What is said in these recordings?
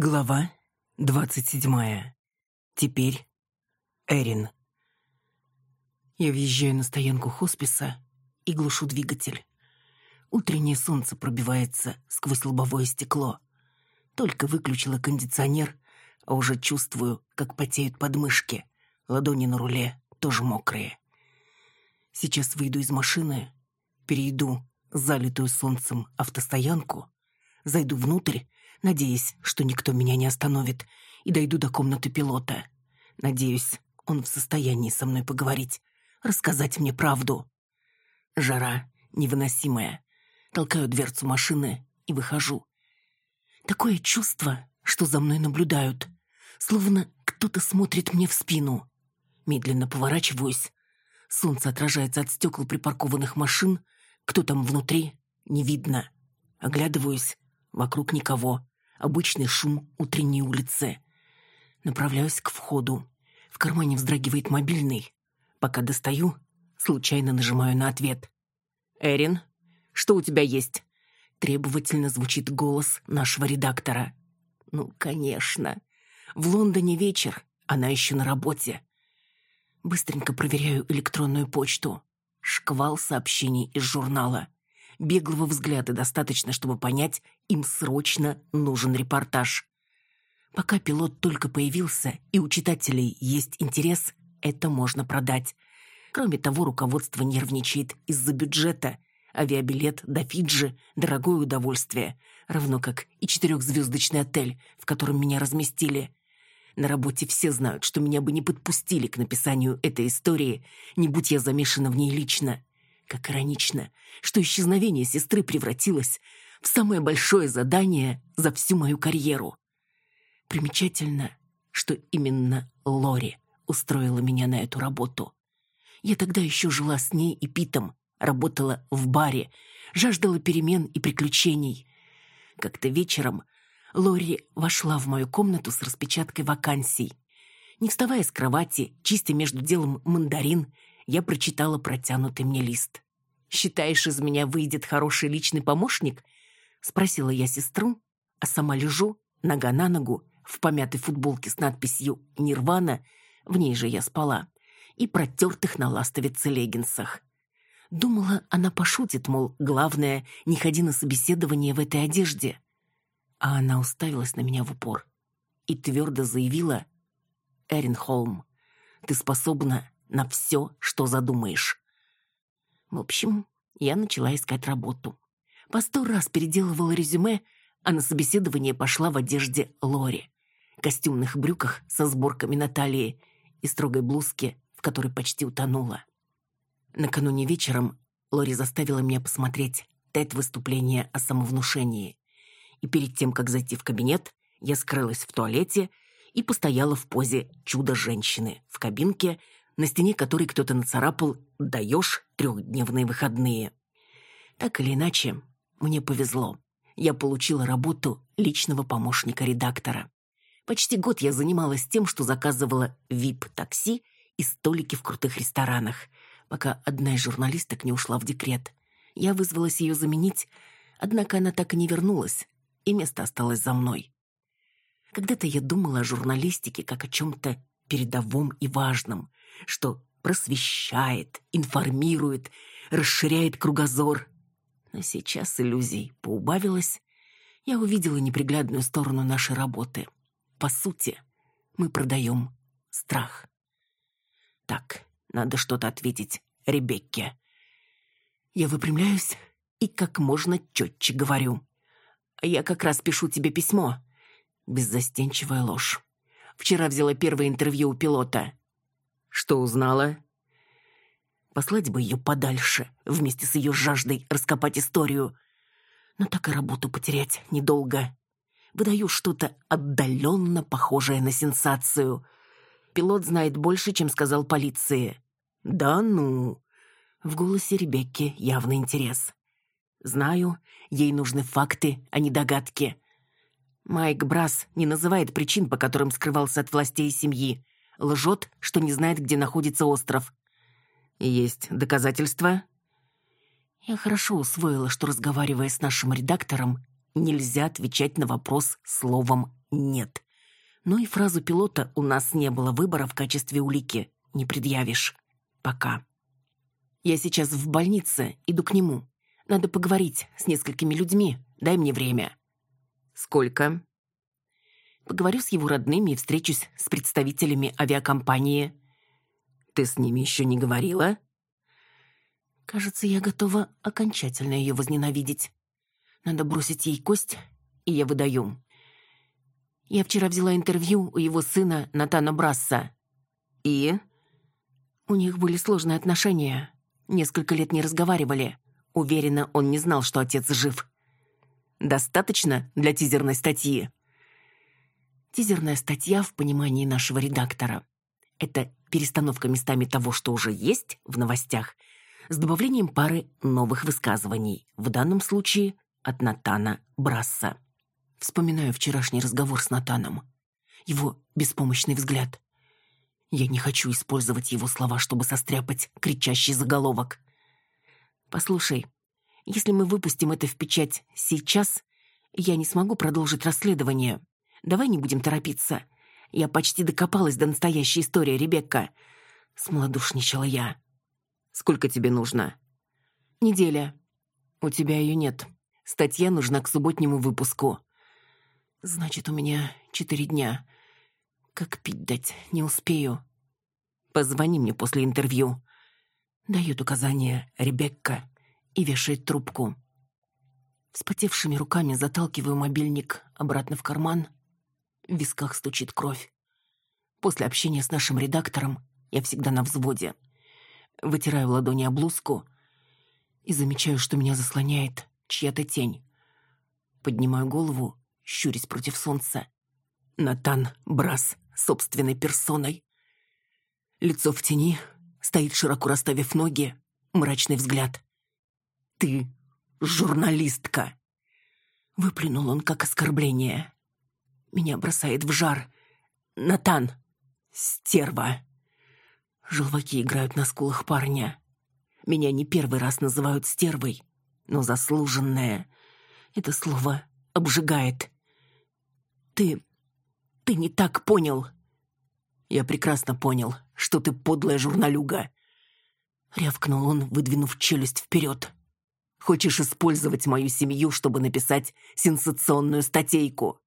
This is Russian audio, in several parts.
Глава двадцать седьмая. Теперь Эрин. Я въезжаю на стоянку хосписа и глушу двигатель. Утреннее солнце пробивается сквозь лобовое стекло. Только выключила кондиционер, а уже чувствую, как потеют подмышки. Ладони на руле тоже мокрые. Сейчас выйду из машины, перейду залитую солнцем автостоянку, зайду внутрь надеясь, что никто меня не остановит, и дойду до комнаты пилота. Надеюсь, он в состоянии со мной поговорить, рассказать мне правду. Жара невыносимая. Толкаю дверцу машины и выхожу. Такое чувство, что за мной наблюдают, словно кто-то смотрит мне в спину. Медленно поворачиваюсь. Солнце отражается от стекол припаркованных машин. Кто там внутри, не видно. Оглядываюсь. Вокруг никого обычный шум утренней улицы. Направляюсь к входу. В кармане вздрагивает мобильный. Пока достаю, случайно нажимаю на ответ. «Эрин, что у тебя есть?» Требовательно звучит голос нашего редактора. «Ну, конечно. В Лондоне вечер, она еще на работе». Быстренько проверяю электронную почту. Шквал сообщений из журнала. Беглого взгляда достаточно, чтобы понять, им срочно нужен репортаж. Пока пилот только появился и у читателей есть интерес, это можно продать. Кроме того, руководство нервничает из-за бюджета. Авиабилет до Фиджи – дорогое удовольствие, равно как и четырехзвездочный отель, в котором меня разместили. На работе все знают, что меня бы не подпустили к написанию этой истории, не будь я замешана в ней лично. Как иронично, что исчезновение сестры превратилось в самое большое задание за всю мою карьеру. Примечательно, что именно Лори устроила меня на эту работу. Я тогда еще жила с ней и Питом, работала в баре, жаждала перемен и приключений. Как-то вечером Лори вошла в мою комнату с распечаткой вакансий. Не вставая с кровати, чистя между делом мандарин, я прочитала протянутый мне лист. «Считаешь, из меня выйдет хороший личный помощник?» — спросила я сестру, а сама лежу, нога на ногу, в помятой футболке с надписью «Нирвана», в ней же я спала, и протертых на ластовице леггинсах. Думала, она пошутит, мол, главное, не ходи на собеседование в этой одежде. А она уставилась на меня в упор и твердо заявила, «Эрин Холм, ты способна на все, что задумаешь. В общем, я начала искать работу. По сто раз переделывала резюме, а на собеседование пошла в одежде Лори. Костюмных брюках со сборками на талии и строгой блузке, в которой почти утонула. Накануне вечером Лори заставила меня посмотреть тет-выступление о самовнушении. И перед тем, как зайти в кабинет, я скрылась в туалете и постояла в позе чудо-женщины в кабинке, на стене которой кто-то нацарапал «Даешь трехдневные выходные». Так или иначе, мне повезло. Я получила работу личного помощника редактора. Почти год я занималась тем, что заказывала VIP-такси и столики в крутых ресторанах, пока одна из журналисток не ушла в декрет. Я вызвалась ее заменить, однако она так и не вернулась, и место осталось за мной. Когда-то я думала о журналистике как о чем-то передовом и важном, что просвещает, информирует, расширяет кругозор. Но сейчас иллюзий поубавилось. Я увидела неприглядную сторону нашей работы. По сути, мы продаем страх. Так, надо что-то ответить Ребекке. Я выпрямляюсь и как можно четче говорю. Я как раз пишу тебе письмо. Беззастенчивая ложь. Вчера взяла первое интервью у пилота. Что узнала? Послать бы ее подальше, вместе с ее жаждой раскопать историю. Но так и работу потерять недолго. Выдаю что-то отдаленно похожее на сенсацию. Пилот знает больше, чем сказал полиции. «Да ну!» В голосе Ребекки явный интерес. «Знаю, ей нужны факты, а не догадки». Майк Брас не называет причин, по которым скрывался от властей семьи. Лжет, что не знает, где находится остров. Есть доказательства? Я хорошо усвоила, что, разговаривая с нашим редактором, нельзя отвечать на вопрос словом нет. Но и фразу пилота «у нас не было выбора в качестве улики» не предъявишь. Пока. Я сейчас в больнице, иду к нему. Надо поговорить с несколькими людьми. Дай мне время. Сколько? Поговорю с его родными и встречусь с представителями авиакомпании. Ты с ними еще не говорила? Кажется, я готова окончательно ее возненавидеть. Надо бросить ей кость, и я выдаю. Я вчера взяла интервью у его сына Натана Брасса. И? У них были сложные отношения. Несколько лет не разговаривали. Уверена, он не знал, что отец жив. Достаточно для тизерной статьи? Тизерная статья в понимании нашего редактора. Это перестановка местами того, что уже есть в новостях, с добавлением пары новых высказываний, в данном случае от Натана Брасса. Вспоминаю вчерашний разговор с Натаном. Его беспомощный взгляд. Я не хочу использовать его слова, чтобы состряпать кричащий заголовок. «Послушай, если мы выпустим это в печать сейчас, я не смогу продолжить расследование. Давай не будем торопиться. Я почти докопалась до настоящей истории, Ребекка. Смолодушничала я. Сколько тебе нужно? Неделя. У тебя ее нет. Статья нужна к субботнему выпуску. Значит, у меня четыре дня. Как пить дать, не успею. Позвони мне после интервью. Дает указание Ребекка и вешает трубку. Вспотевшими руками заталкиваю мобильник обратно в карман в висках стучит кровь. После общения с нашим редактором я всегда на взводе. Вытираю ладони о блузку и замечаю, что меня заслоняет чья-то тень. Поднимаю голову, щурясь против солнца. Натан Брас собственной персоной. Лицо в тени, стоит широко расставив ноги, мрачный взгляд. «Ты журналистка!» Выплюнул он как оскорбление. Меня бросает в жар. Натан! Стерва! Желваки играют на скулах парня. Меня не первый раз называют стервой, но заслуженное. Это слово обжигает. Ты... ты не так понял. Я прекрасно понял, что ты подлая журналюга. Рявкнул он, выдвинув челюсть вперед. Хочешь использовать мою семью, чтобы написать сенсационную статейку?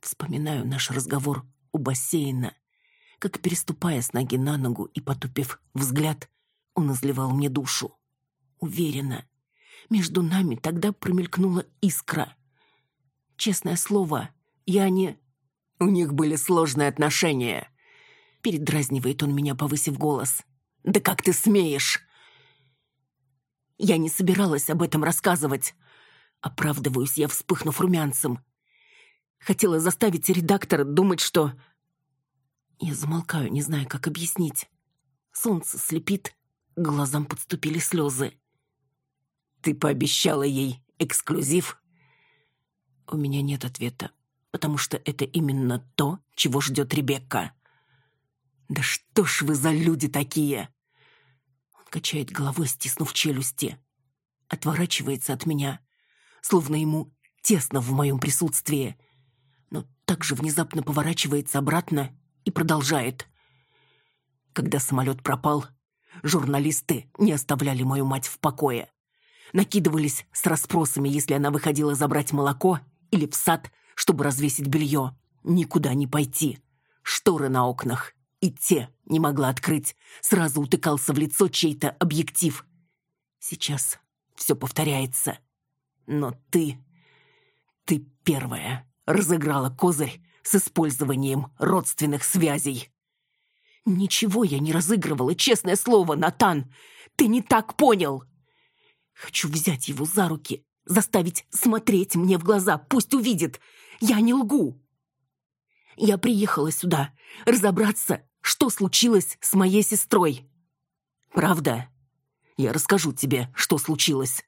Вспоминаю наш разговор у бассейна, как, переступая с ноги на ногу и потупив взгляд, он изливал мне душу. Уверена, между нами тогда промелькнула искра. Честное слово, я не... У них были сложные отношения. Передразнивает он меня, повысив голос. «Да как ты смеешь?» Я не собиралась об этом рассказывать. Оправдываюсь я, вспыхнув румянцем. Хотела заставить редактора думать, что... Я замолкаю, не зная, как объяснить. Солнце слепит, глазам подступили слезы. «Ты пообещала ей эксклюзив?» У меня нет ответа, потому что это именно то, чего ждет Ребекка. «Да что ж вы за люди такие?» Он качает головой, стиснув челюсти. Отворачивается от меня, словно ему тесно в моем присутствии — также внезапно поворачивается обратно и продолжает. Когда самолет пропал, журналисты не оставляли мою мать в покое. Накидывались с расспросами, если она выходила забрать молоко или в сад, чтобы развесить белье. Никуда не пойти. Шторы на окнах. И те не могла открыть. Сразу утыкался в лицо чей-то объектив. Сейчас все повторяется. Но ты... Ты первая разыграла козырь с использованием родственных связей. Ничего я не разыгрывала, честное слово, Натан. Ты не так понял. Хочу взять его за руки, заставить смотреть мне в глаза, пусть увидит. Я не лгу. Я приехала сюда разобраться, что случилось с моей сестрой. Правда? Я расскажу тебе, что случилось.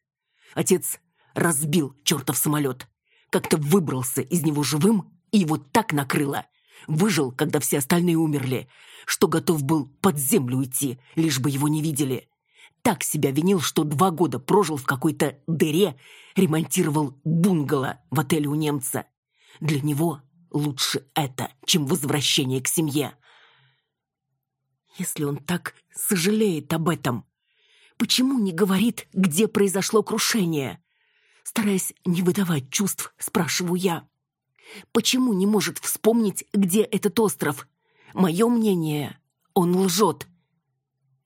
Отец разбил чертов самолет как-то выбрался из него живым, и его так накрыло. Выжил, когда все остальные умерли, что готов был под землю уйти, лишь бы его не видели. Так себя винил, что два года прожил в какой-то дыре, ремонтировал бунгало в отеле у немца. Для него лучше это, чем возвращение к семье. Если он так сожалеет об этом, почему не говорит, где произошло крушение? Стараясь не выдавать чувств, спрашиваю я. Почему не может вспомнить, где этот остров? Мое мнение, он лжет.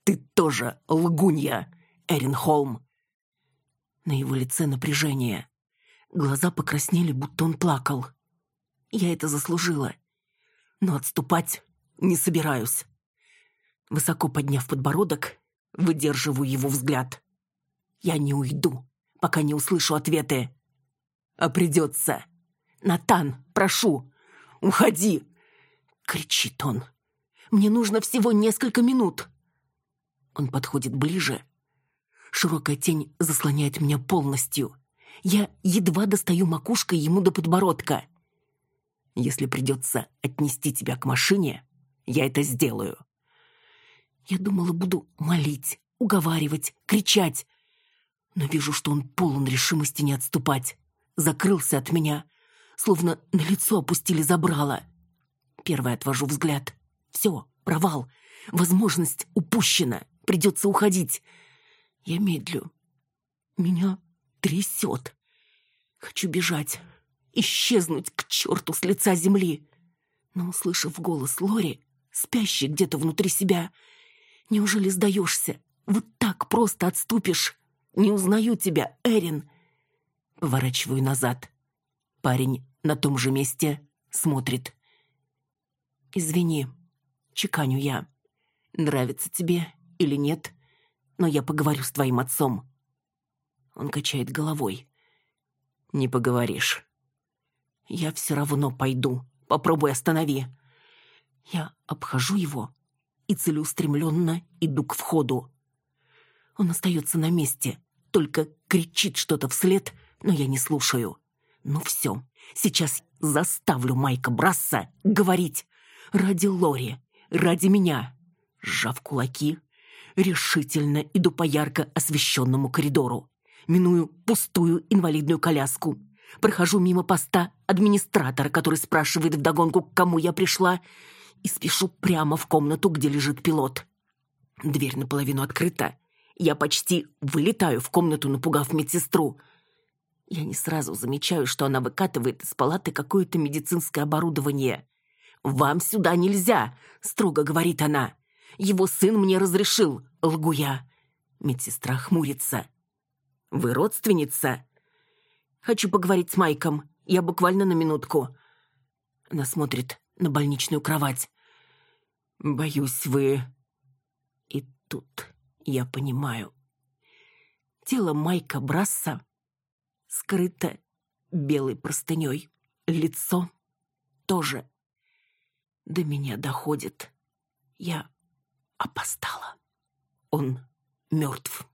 Ты тоже лгунья, Эрин Холм. На его лице напряжение. Глаза покраснели, будто он плакал. Я это заслужила. Но отступать не собираюсь. Высоко подняв подбородок, выдерживаю его взгляд. Я не уйду, пока не услышу ответы. А придется. «Натан, прошу, уходи!» Кричит он. «Мне нужно всего несколько минут!» Он подходит ближе. Широкая тень заслоняет меня полностью. Я едва достаю макушкой ему до подбородка. Если придется отнести тебя к машине, я это сделаю. Я думала, буду молить, уговаривать, кричать. Но вижу, что он полон решимости не отступать. Закрылся от меня, словно на лицо опустили забрало. Первый отвожу взгляд. Все, провал. Возможность упущена. Придется уходить. Я медлю. Меня трясет. Хочу бежать. Исчезнуть к черту с лица земли. Но, услышав голос Лори, спящий где-то внутри себя, неужели сдаешься? Вот так просто отступишь? Не узнаю тебя, Эрин. Поворачиваю назад. Парень на том же месте смотрит. «Извини, чеканю я. Нравится тебе или нет, но я поговорю с твоим отцом». Он качает головой. «Не поговоришь». «Я все равно пойду. Попробуй останови». Я обхожу его и целеустремленно иду к входу. Он остается на месте, только кричит что-то вслед, но я не слушаю. Ну все, сейчас заставлю Майка Брасса говорить. Ради Лори, ради меня. Сжав кулаки, решительно иду по ярко освещенному коридору. Миную пустую инвалидную коляску. Прохожу мимо поста администратора, который спрашивает вдогонку, к кому я пришла, и спешу прямо в комнату, где лежит пилот. Дверь наполовину открыта. Я почти вылетаю в комнату, напугав медсестру — я не сразу замечаю, что она выкатывает из палаты какое-то медицинское оборудование. «Вам сюда нельзя!» — строго говорит она. «Его сын мне разрешил!» — лгу я. Медсестра хмурится. «Вы родственница?» «Хочу поговорить с Майком. Я буквально на минутку». Она смотрит на больничную кровать. «Боюсь, вы...» И тут я понимаю. Тело Майка Брасса скрыто белой простыней. Лицо тоже. До меня доходит. Я опостала. Он мертв.